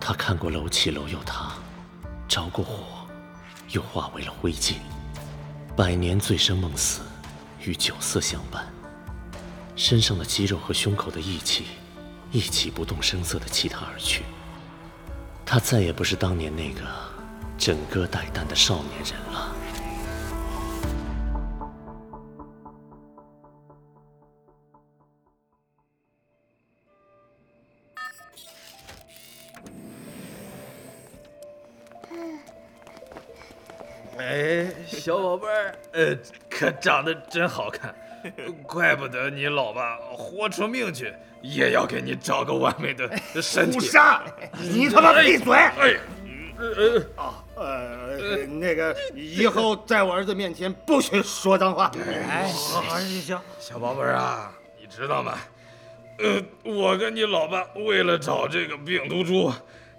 他看过楼起楼又塌，着过火，又化为了灰烬。百年醉生梦死，与酒色相伴，身上的肌肉和胸口的义气，一起不动声色地弃他而去。他再也不是当年那个枕戈待旦的少年人了。呃，可长得真好看，怪不得你老爸豁出命去也要给你找个完美的身体。胡杀！你他妈闭嘴！哎，呃，啊，呃，那个以后在我儿子面前不许说脏话。哎，行，小宝贝儿啊，你知道吗？呃，我跟你老爸为了找这个病毒株。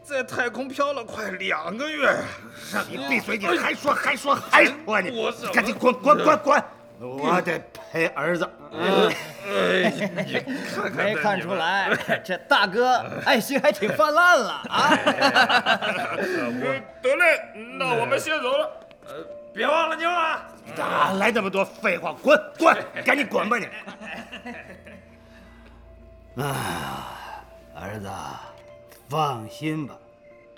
在太空漂了快两个月，让你闭嘴！你还说还说还说你！我赶紧滚滚滚滚！我得陪儿子。哎，你看看，没看出来，这大哥 爱心还挺泛滥了啊！得嘞，那我们先走了。呃，别忘了妞啊！哪来那么多废话？滚滚，赶紧滚吧你！哎呀，儿子。放心吧，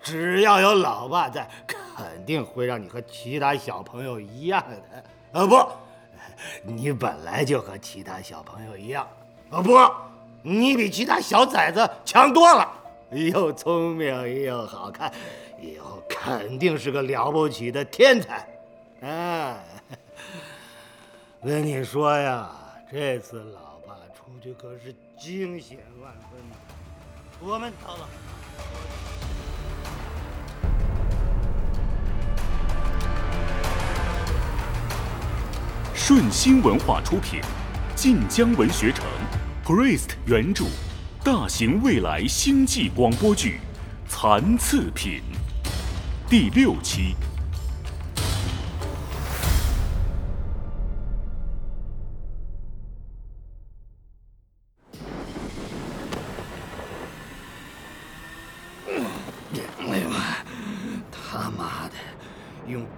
只要有老爸在，肯定会让你和其他小朋友一样的。啊不，你本来就和其他小朋友一样。啊不，你比其他小崽子强多了，又聪明又好看，以后肯定是个了不起的天才。啊，跟你说呀，这次老爸出去可是惊险万分呐。我们到了。顺心文化出品，晋江文学城，Priest 原著，大型未来星际广播剧《残次品》第六期。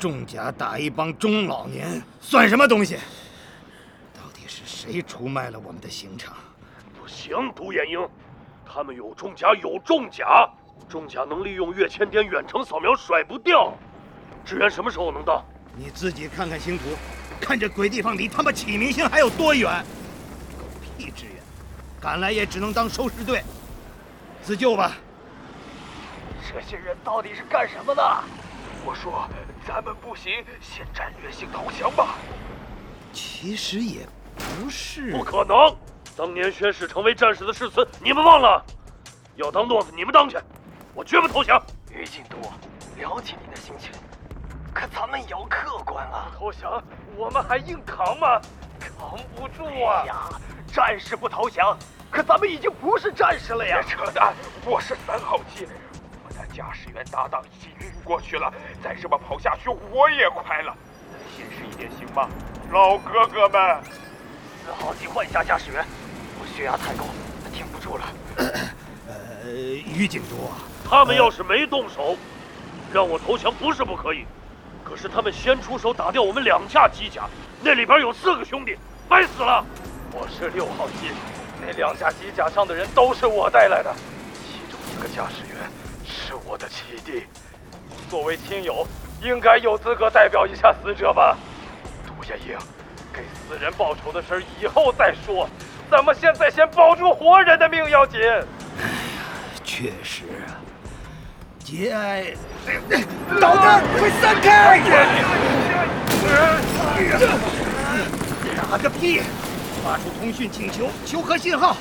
重甲打一帮中老年，算什么东西？到底是谁出卖了我们的刑场？不行，独眼鹰，他们有重甲，有重甲，重甲能利用跃迁点远程扫描，甩不掉。支援什么时候能到？你自己看看星图，看这鬼地方离他妈启明星还有多远？狗屁支援，赶来也只能当收尸队。自救吧。这些人到底是干什么的？我说。咱们不行，先战略性投降吧。其实也不是，不可能。当年宣誓成为战士的誓词，你们忘了？要当懦子，你们当去，我绝不投降。于禁都，了解你的心情，可咱们也要客观啊。投降，我们还硬扛吗？扛不住啊！哎呀，战士不投降，可咱们已经不是战士了呀！别扯淡，我是三号机。驾驶员搭档已经晕过去了，再这么跑下去我也快了。现实一点行吗，老哥哥们？四号机换下驾驶员，我血压太高，挺不住了。呃，于警督，他们要是没动手，让我投降不是不可以。可是他们先出手打掉我们两架机甲，那里边有四个兄弟，白死了。我是六号机，那两架机甲上的人都是我带来的，其中一个驾驶员。我的七弟，作为亲友，应该有资格代表一下死者吧？杜艳英，给死人报仇的事以后再说，咱们现在先保住活人的命要紧。哎呀，确实啊，节哀。导弹，快散开！打个屁！发出通讯请求，求和信号。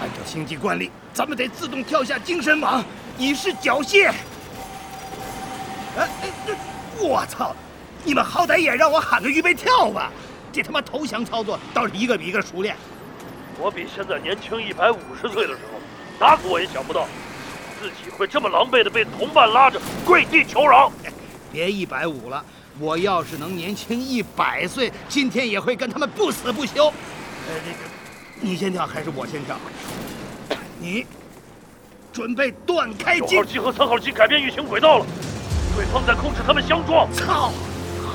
按照星际惯例，咱们得自动跳下精神网。以示缴械！哎，我操！你们好歹也让我喊个预备跳吧！这他妈投降操作倒是一个比一个熟练。我比现在年轻一百五十岁的时候，打死我也想不到自己会这么狼狈的被同伴拉着跪地求饶。别一百五了，我要是能年轻一百岁，今天也会跟他们不死不休。呃，那个，你先跳还是我先跳？你。准备断开九机号。机和三号机改变运行轨道了，对方在控制他们相撞。操！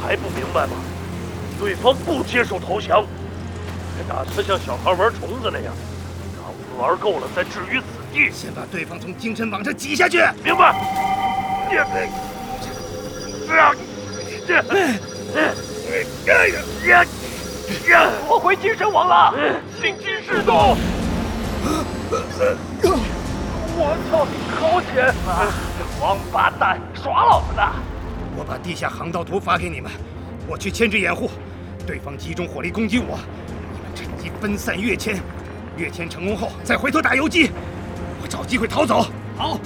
还不明白吗？对方不接受投降，还打算像小孩玩虫子那样，让我们玩够了再置于死地。先把对方从精神网上挤下去。明白？也啊！夺回精神网了，心机释动。我操你好险！啊王八蛋，耍老子呢！我把地下航道图发给你们，我去牵制掩护，对方集中火力攻击我，你们趁机分散跃迁，跃迁成功后再回头打游击，我找机会逃走。好，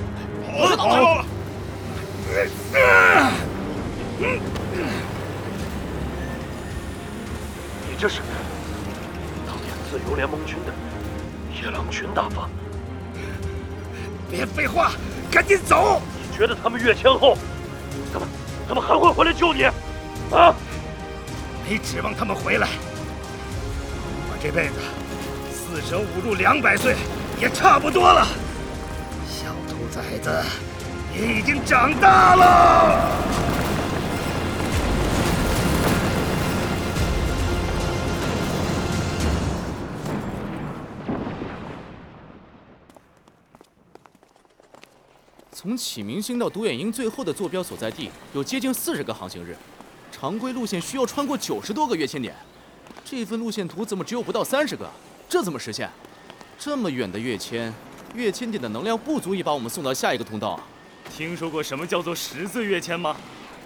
我知道了。你这是当年自由联盟军的野狼群大法？别废话，赶紧走！你觉得他们越迁后，他们他们还会回来救你？啊？没指望他们回来。我这辈子四舍五入两百岁也差不多了。小兔崽子，你已经长大了。从启明星到独眼鹰最后的坐标所在地有接近四十个航行日，常规路线需要穿过九十多个跃迁点，这份路线图怎么只有不到三十个？这怎么实现？这么远的跃迁，跃迁点的能量不足以把我们送到下一个通道啊！听说过什么叫做十字跃迁吗？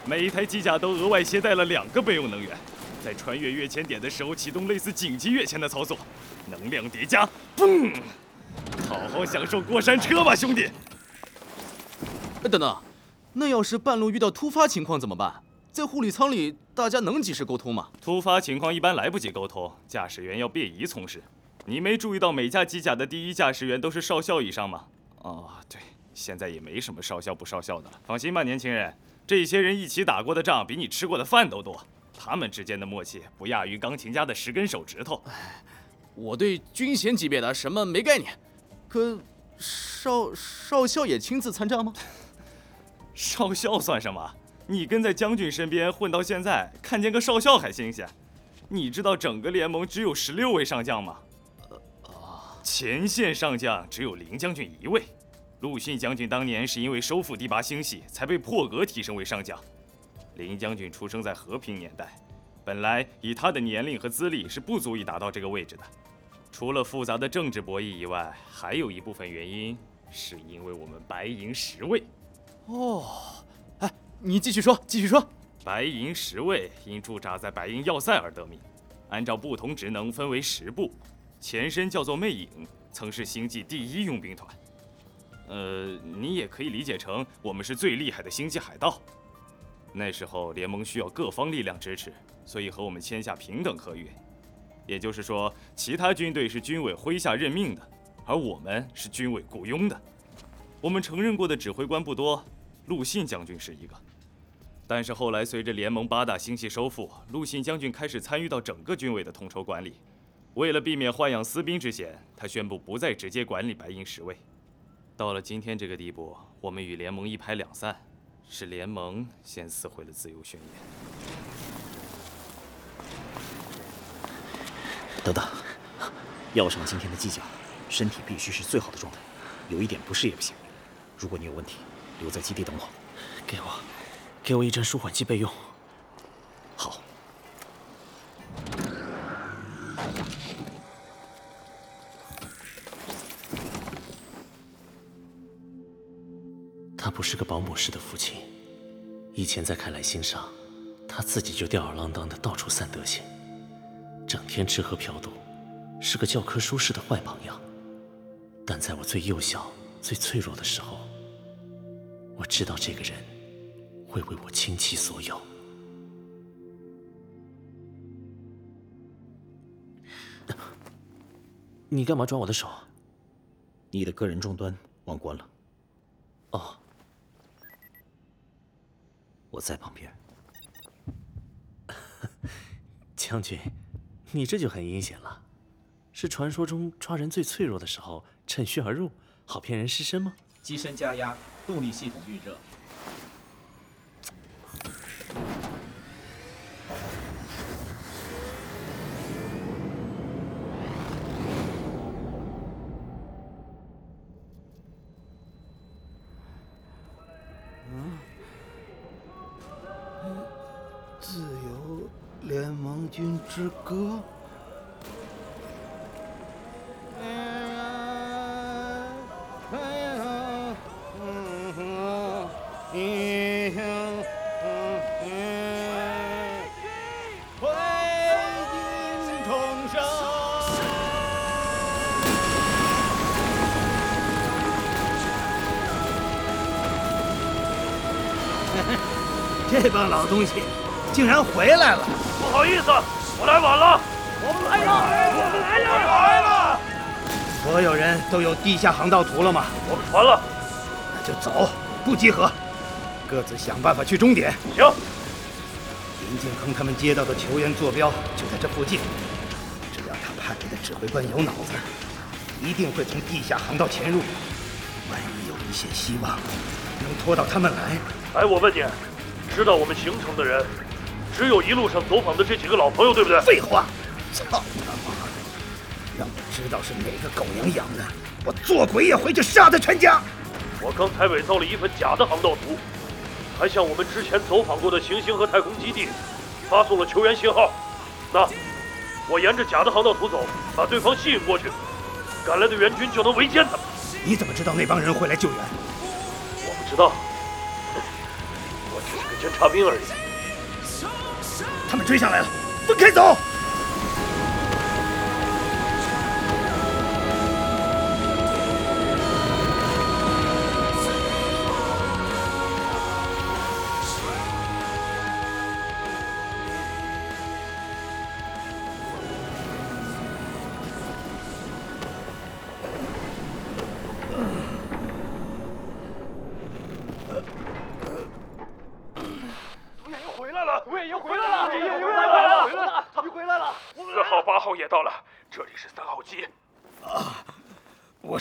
每一台机甲都额外携带了两个备用能源，在穿越跃迁点的时候启动类似紧急跃迁的操作，能量叠加，嘣！好好享受过山车吧，兄弟！哎，等等，那要是半路遇到突发情况怎么办？在护理舱里，大家能及时沟通吗？突发情况一般来不及沟通，驾驶员要便移从事。你没注意到每架机甲的第一驾驶员都是少校以上吗？哦，对，现在也没什么少校不少校的了。放心吧，年轻人，这些人一起打过的仗比你吃过的饭都多，他们之间的默契不亚于钢琴家的十根手指头。我对军衔级别的什么没概念，可少少校也亲自参战吗？少校算什么？你跟在将军身边混到现在，看见个少校还新鲜。你知道整个联盟只有十六位上将吗？啊前线上将只有林将军一位。陆逊将军当年是因为收复第八星系，才被破格提升为上将。林将军出生在和平年代，本来以他的年龄和资历是不足以达到这个位置的。除了复杂的政治博弈以外，还有一部分原因是因为我们白银十位。哦，哎，你继续说，继续说。白银十位因驻扎在白银要塞而得名，按照不同职能分为十部，前身叫做魅影，曾是星际第一佣兵团。呃，你也可以理解成我们是最厉害的星际海盗。那时候联盟需要各方力量支持，所以和我们签下平等合约。也就是说，其他军队是军委麾下任命的，而我们是军委雇佣的。我们承认过的指挥官不多，陆信将军是一个。但是后来随着联盟八大星系收复，陆信将军开始参与到整个军委的统筹管理。为了避免豢养私兵之嫌，他宣布不再直接管理白银十位。到了今天这个地步，我们与联盟一拍两散，是联盟先撕毁了自由宣言。等等，要上今天的计较，身体必须是最好的状态，有一点不适也不行。如果你有问题，留在基地等我。给我，给我一针舒缓剂备用。好。他不是个保姆式的父亲，以前在凯莱星上，他自己就吊儿郎当的到处散德行，整天吃喝嫖赌，是个教科书式的坏榜样。但在我最幼小、最脆弱的时候，我知道这个人会为我倾其所有。你干嘛抓我的手？你的个人终端忘关了。哦，我在旁边。将军，你这就很阴险了，是传说中抓人最脆弱的时候趁虚而入，好骗人失身吗？机身加压，动力系统预热。自由联盟军之歌。这帮老东西竟然回来了！不好意思，我来晚了。我们来了，我们来了，来了！所有人都有地下航道图了吗？我们传了。那就走，不集合，各自想办法去终点。行。林敬亨他们接到的球员坐标就在这附近，只要他派来的指挥官有脑子，一定会从地下航道潜入。万一有一线希望，能拖到他们来。哎，我问你，知道我们行程的人，只有一路上走访的这几个老朋友，对不对？废话！操他妈的！让我知道是哪个狗娘养的，我做鬼也回去杀他全家！我刚才伪造了一份假的航道图。还向我们之前走访过的行星和太空基地发送了求援信号。那我沿着假的航道图走，把对方吸引过去，赶来的援军就能围歼他们。你怎么知道那帮人会来救援？我不知道，我只是个侦察兵而已。他们追上来了，分开走！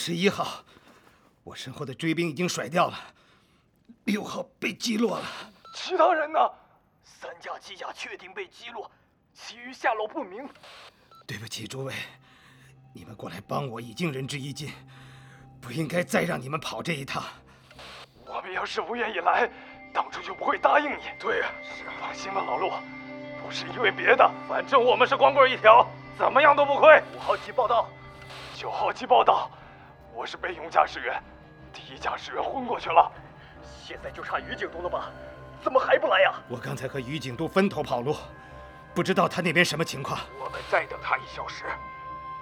我是一号，我身后的追兵已经甩掉了，六号被击落了。其他人呢？三架机甲确定被击落，其余下落不明。对不起，诸位，你们过来帮我已经仁至义尽，不应该再让你们跑这一趟。我们要是不愿意来，当初就不会答应你。对呀、是放心吧，老陆，不是因为别的，反正我们是光棍一条，怎么样都不亏。五号机报道，九号机报道，我是备用驾驶员，第一驾驶员昏过去了，现在就差于景东了吧？怎么还不来呀？我刚才和于景都分头跑路，不知道他那边什么情况。我们再等他一小时，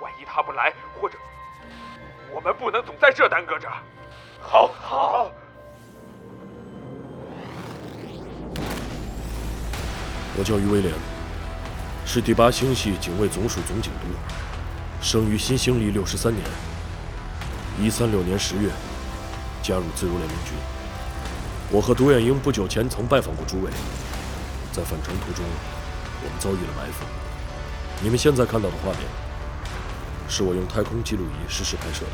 万一他不来，或者我们不能总在这耽搁着。好，好。我叫于威廉，是第八星系警卫总署总警督，生于新兴历六十三年，一三六年十月加入自由联盟军。我和独眼鹰不久前曾拜访过诸位，在返程途中，我们遭遇了埋伏。你们现在看到的画面，是我用太空记录仪实时拍摄的。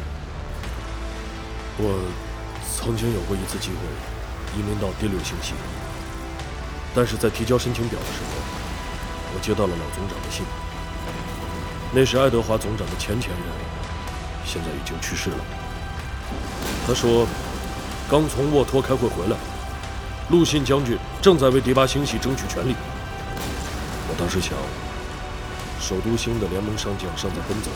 我曾经有过一次机会移民到第六星系。但是在提交申请表的时候，我接到了老总长的信。那是爱德华总长的前前任，现在已经去世了。他说，刚从沃托开会回来，陆信将军正在为第八星系争取权利。我当时想，首都星的联盟上将尚在奔走，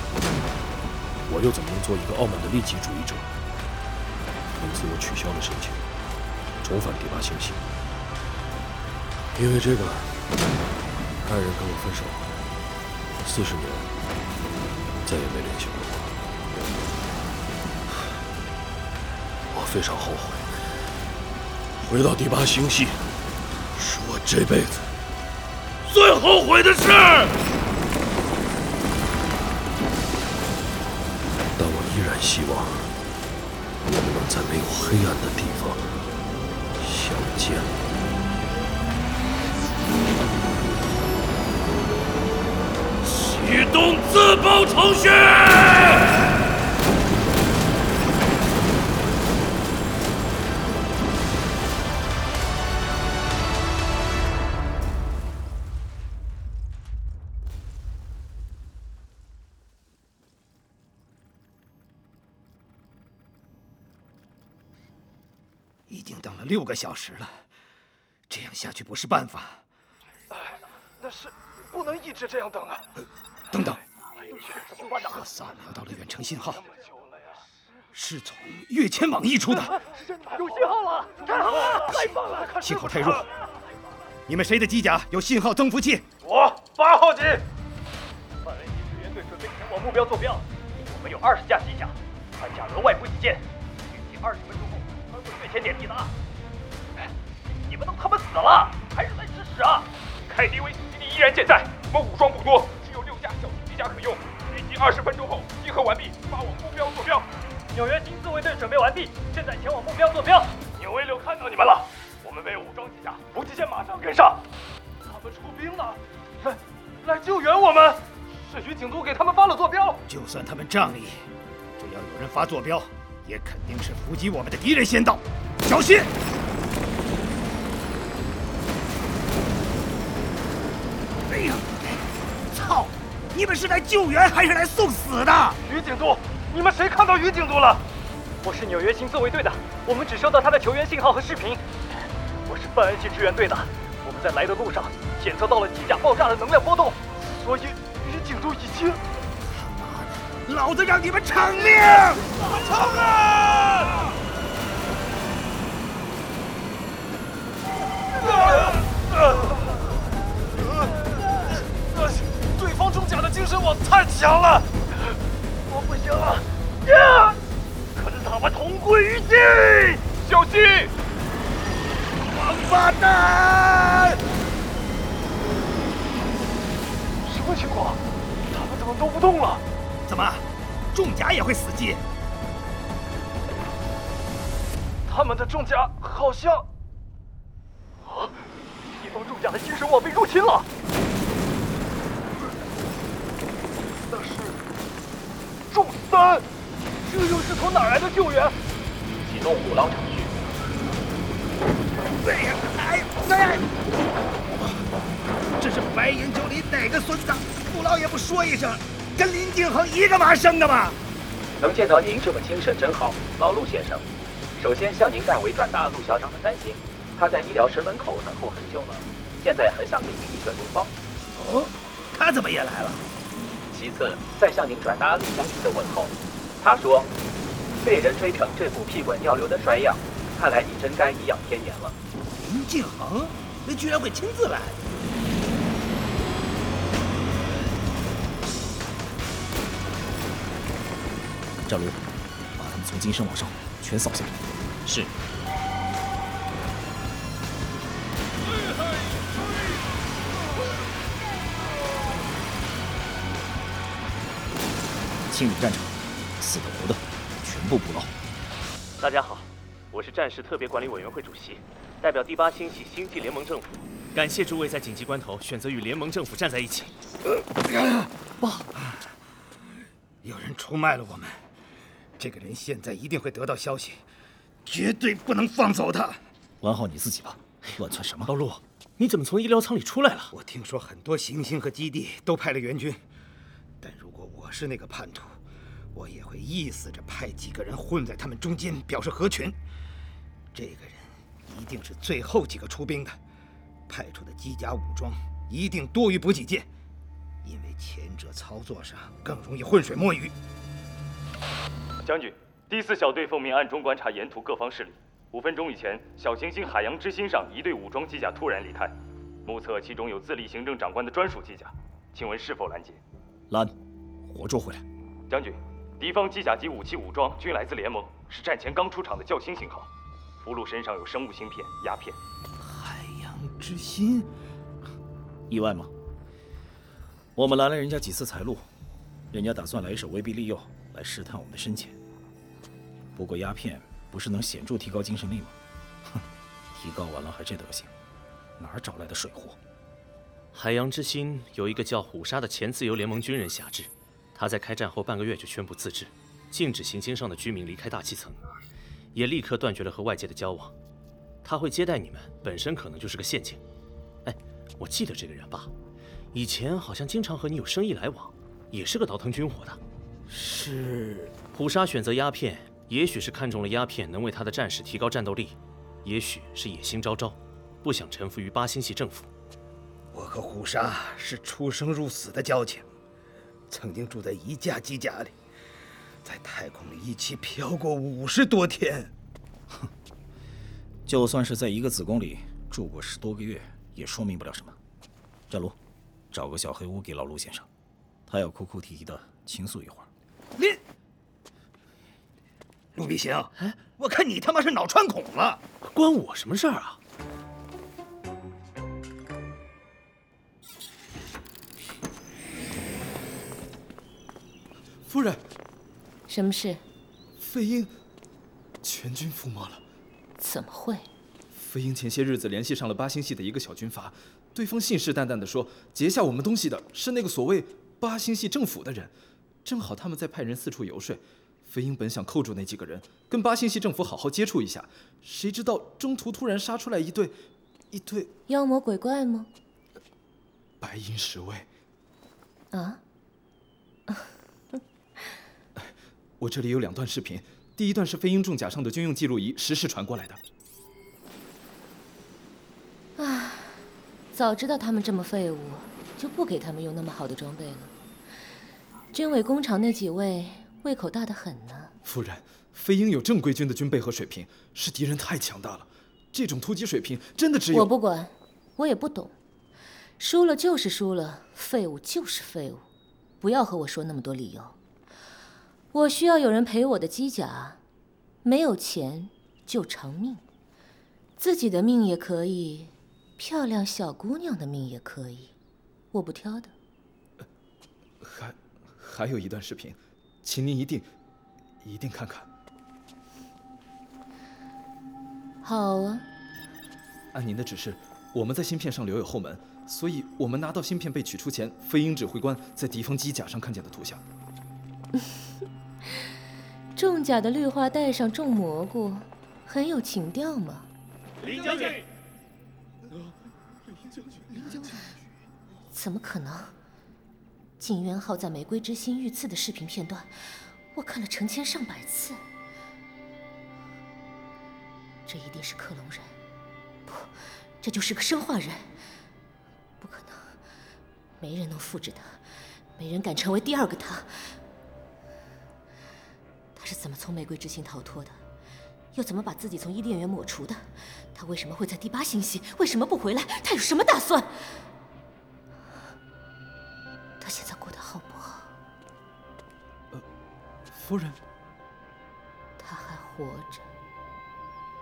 我又怎么能做一个傲慢的利己主义者？因此，我取消了申请，重返第八星系。因为这个，爱人跟我分手，四十年再也没联系过非常后悔，回到第八星系是我这辈子最后悔的事。但我依然希望我们能在没有黑暗的地方相见。启动自爆程序。六个小时了，这样下去不是办法。哎，那是不能一直这样等啊！等等，我扫描到了远程信号，是从跃迁网溢出的。有信号了！太好了，太棒了！信号太弱，你们谁的机甲有信号增幅器？我八号机。范恩基支援队准备前往目标坐标，我们有二十架机甲，三架额外补给舰，预计二十分钟后穿过跃迁点抵达。你们都他妈死了，还是在吃屎啊？凯迪威基地依然健在，我们武装不多，只有六架小型机甲可用，预计二十分钟后集合完毕，发往目标坐标。纽约新自卫队准备完毕，现在前往目标坐标。纽维柳看到你们了，我们没有武装机甲，补给舰马上跟上。他们出兵了，来来救援我们。是巡警都给他们发了坐标。就算他们仗义，只要有人发坐标，也肯定是伏击我们的敌人先到，小心！哎呀，操！你们是来救援还是来送死的？于景都，你们谁看到于景都了？我是纽约新自卫队的，我们只收到他的求援信号和视频。我是范恩系支援队的，我们在来的路上检测到了机甲爆炸的能量波动，所以于景都已经……老子让你们偿命！冲啊！对甲的精神网太强了，我不行了！呀！跟他们同归于尽！小心！王八蛋！什么情况？他们怎么都不动了？怎么，重甲也会死机？他们的重甲好像……啊！敌方重甲的精神网被入侵了。那是重三，这又是从哪儿来的救援？启动虎狼程序。哎呀！哎哎！这是白银九里哪个孙子？捕捞也不说一声，跟林敬恒一个妈生的吗？能见到您这么精神真好，老陆先生。首先向您代为转达陆校长的担心，他在医疗室门口等候很久了，现在很想给您一个拥抱。哦，他怎么也来了？其次，再向您转达李将军的问候。他说，被人追成这副屁滚尿流的衰样，看来你真该颐养天年了。林敬恒，那居然会亲自来？赵卢，把他们从精神网上全扫下来。是。清理战场，死的活的全部捕捞。大家好，我是战时特别管理委员会主席，代表第八星系星际联盟政府，感谢诸位在紧急关头选择与联盟政府站在一起。爸，有人出卖了我们，这个人现在一定会得到消息，绝对不能放走他。管好你自己吧，乱窜什么？老陆，你怎么从医疗舱里出来了？我听说很多行星和基地都派了援军，是那个叛徒，我也会意思着派几个人混在他们中间，表示合群。这个人一定是最后几个出兵的，派出的机甲武装一定多于补给舰，因为前者操作上更容易浑水摸鱼。将军，第四小队奉命暗中观察沿途各方势力。五分钟以前，小行星海洋之心上一队武装机甲突然离开，目测其中有自立行政长官的专属机甲，请问是否拦截？拦，活捉回来。将军，敌方机甲及武器武装均来自联盟，是战前刚出厂的较新型号。俘虏身上有生物芯片、鸦片。海洋之心，意外吗？我们拦了人家几次财路，人家打算来一手威逼利诱来试探我们的深浅。不过鸦片不是能显著提高精神力吗？哼，提高完了还这德行，哪儿找来的水货？海洋之心有一个叫虎鲨的前自由联盟军人辖制，他在开战后半个月就宣布自治，禁止行星上的居民离开大气层，也立刻断绝了和外界的交往。他会接待你们，本身可能就是个陷阱。哎，我记得这个人吧，以前好像经常和你有生意来往，也是个倒腾军火的。是虎鲨选择鸦片，也许是看中了鸦片能为他的战士提高战斗力。也许是野心昭昭，不想臣服于八星系政府。我和虎鲨是出生入死的交情，曾经住在一架机甲里，在太空里一起飘过五十多天。哼，就算是在一个子宫里住过十多个月，也说明不了什么。战卢，找个小黑屋给老陆先生，他要哭哭啼啼的倾诉一会儿。你，陆必行，我看你他妈是脑穿孔了，关我什么事儿啊？夫人，什么事？飞鹰全军覆没了。怎么会？飞鹰前些日子联系上了八星系的一个小军阀，对方信誓旦旦地说，劫下我们东西的是那个所谓八星系政府的人。正好他们在派人四处游说，飞鹰本想扣住那几个人，跟八星系政府好好接触一下，谁知道中途突然杀出来一对，一对妖魔鬼怪吗？白银十卫。啊？我这里有两段视频，第一段是飞鹰重甲上的军用记录仪实时传过来的。啊，早知道他们这么废物，就不给他们用那么好的装备了。军委工厂那几位胃口大得很呢。夫人，飞鹰有正规军的军备和水平，是敌人太强大了。这种突击水平真的只有……我不管，我也不懂。输了就是输了，废物就是废物，不要和我说那么多理由。我需要有人陪我的机甲，没有钱就偿命，自己的命也可以，漂亮小姑娘的命也可以，我不挑的。还。还有一段视频，请您一定一定看看。好啊。按您的指示，我们在芯片上留有后门，所以我们拿到芯片被取出前，飞鹰指挥官在敌方机甲上看见的图像。重甲的绿化带上种蘑菇，很有情调嘛。林将军，林将军，林将军，怎么可能？景渊浩在玫瑰之心遇刺的视频片段，我看了成千上百次。这一定是克隆人，不，这就是个生化人。不可能，没人能复制他，没人敢成为第二个他。他是怎么从玫瑰之心逃脱的？又怎么把自己从伊甸园抹除的？他为什么会在第八星系？为什么不回来？他有什么打算？他现在过得好不好？呃，夫人，他还活着。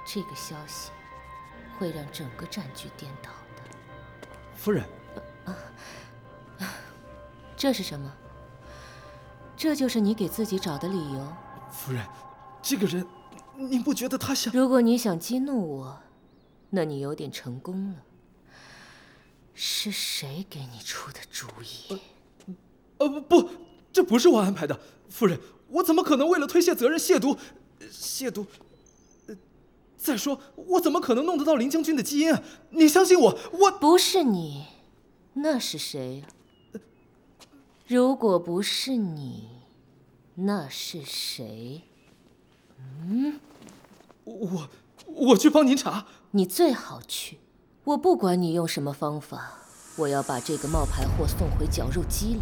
这个消息会让整个战局颠倒的。夫人，啊，这是什么？这就是你给自己找的理由？夫人，这个人，您不觉得他像……如果你想激怒我，那你有点成功了。是谁给你出的主意？呃不不，这不是我安排的，夫人，我怎么可能为了推卸责任亵渎，亵渎？呃，再说我怎么可能弄得到林将军的基因啊？你相信我，我不是你，那是谁？如果不是你，那是谁？嗯，我我去帮您查，你最好去，我不管你用什么方法，我要把这个冒牌货送回绞肉机里。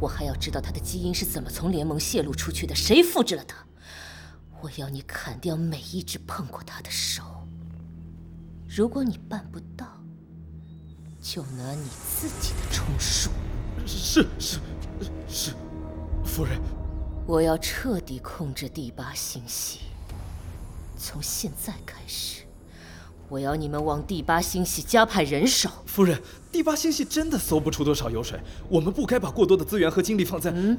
我还要知道他的基因是怎么从联盟泄露出去的，谁复制了他？我要你砍掉每一只碰过他的手。如果你办不到，就拿你自己的充数。是是是，夫人。我要彻底控制第八星系。从现在开始，我要你们往第八星系加派人手。夫人。第八星系真的搜不出多少油水，我们不该把过多的资源和精力放在……嗯，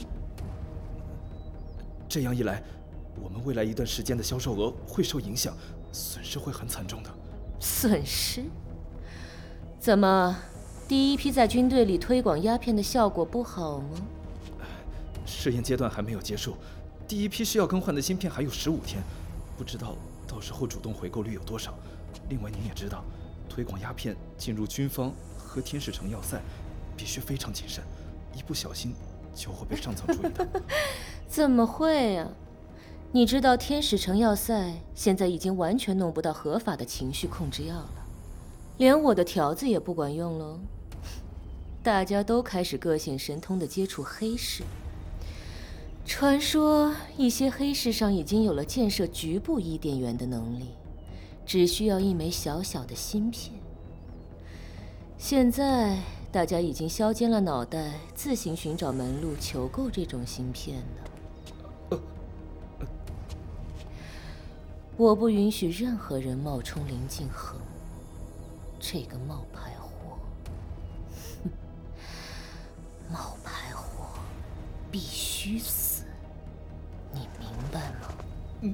这样一来，我们未来一段时间的销售额会受影响，损失会很惨重的。损失？怎么，第一批在军队里推广鸦片的效果不好吗？试验阶段还没有结束，第一批需要更换的芯片还有十五天，不知道到时候主动回购率有多少。另外，您也知道，推广鸦片进入军方。和天使城要塞，必须非常谨慎，一不小心就会被上层注意到。怎么会啊？你知道天使城要塞现在已经完全弄不到合法的情绪控制药了，连我的条子也不管用了。大家都开始各显神通的接触黑市。传说一些黑市上已经有了建设局部伊甸园的能力，只需要一枚小小的芯片。现在大家已经削尖了脑袋，自行寻找门路求购这种芯片了。我不允许任何人冒充林敬恒，这个冒牌货，冒牌货必须死，白吗？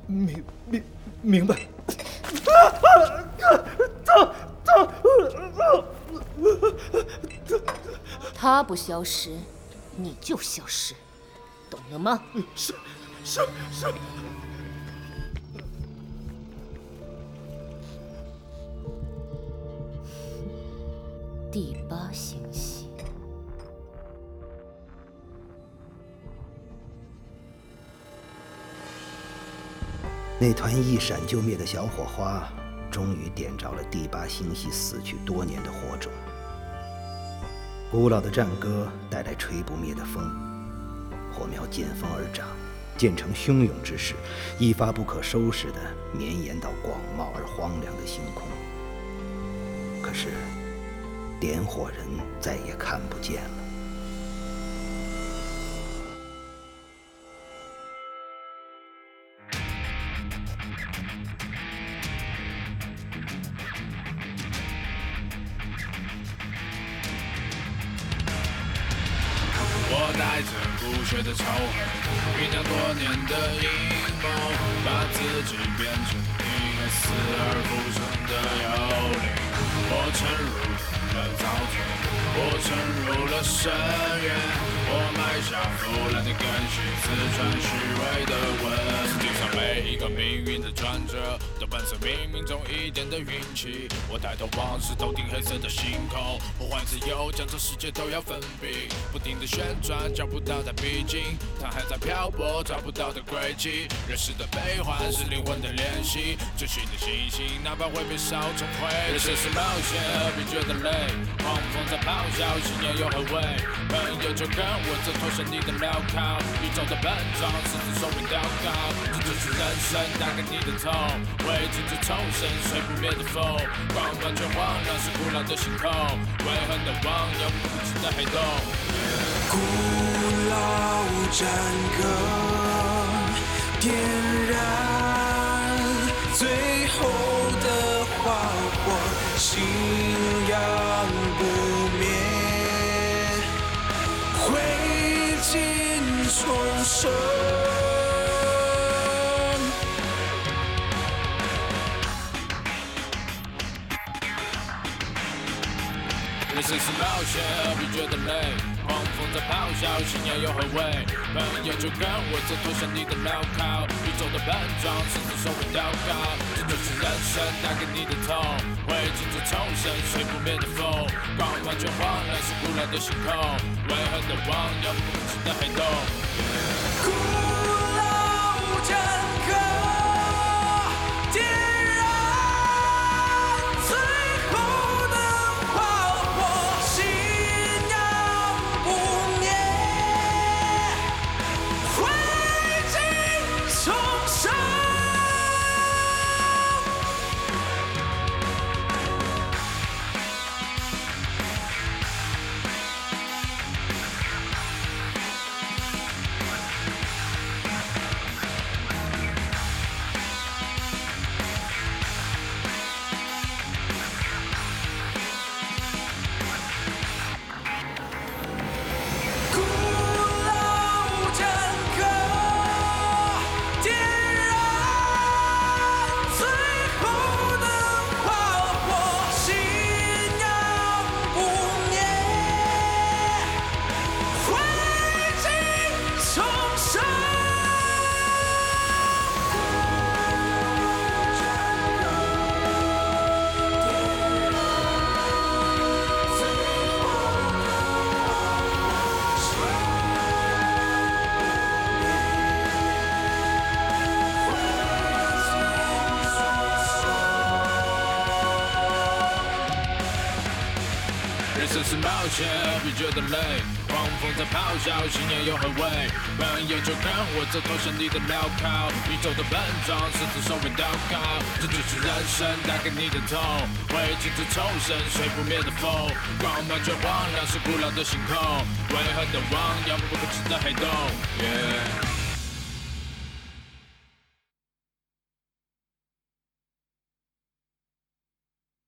明明明白。他他他不消失，你就消失，懂了吗？是是是。第八星那团一闪就灭的小火花，终于点着了第八星系死去多年的火种。古老的战歌带来吹不灭的风，火苗见风而长，渐成汹涌之势，一发不可收拾的绵延到广袤而荒凉的星空。可是。点火人再也看不见了。带着不屑的仇恨，酝酿多年的阴谋，把自己变成一个死而复生的幽灵。我沉入。了沼泽，我沉入了深渊，我埋下腐烂的根系，刺穿虚伪的纹。世界上每一个命运的转折，都伴随冥冥中一点的运气。我抬头望是头顶黑色的星空，呼唤自由，将这世界都要封闭。不停的旋转，找不到它逼近，它还在漂泊，找不到的轨迹。人世的悲欢是灵魂的练习，追寻的星星，哪怕会被烧成灰。人生是冒险，何必觉得累？狂风在咆哮，信念又何谓？朋友就跟我走，脱下你的镣铐。宇宙的笨重，狮子手臂祷告。这就是人生，打开你的头，为进就重生，吹不灭的风。光完全荒凉，是古老的星空。悔恨的望，有不止的黑洞。古老战歌，点燃最后的花火，信仰。不灭，灰烬重生是冒险，何必觉得累？狂风在咆哮，信仰又何谓？朋友就跟我走，脱下你的镣铐。宇宙的笨重，甚至手会祷告。这就是人生，带给你的痛。会记住重生，吹不灭的风。光完全荒凉，是古老的星空。为何的望，有不知的黑洞。生是冒险，何必觉得累？狂风在咆哮，信念又何为？半夜就跟我走，投向你的镣铐。宇宙的笨重，狮子手为祷告。这就是人生带给你的痛，会镜子重生，吹不灭的风。光芒却荒凉，是古老的星空。为何的汪洋不可知的黑洞？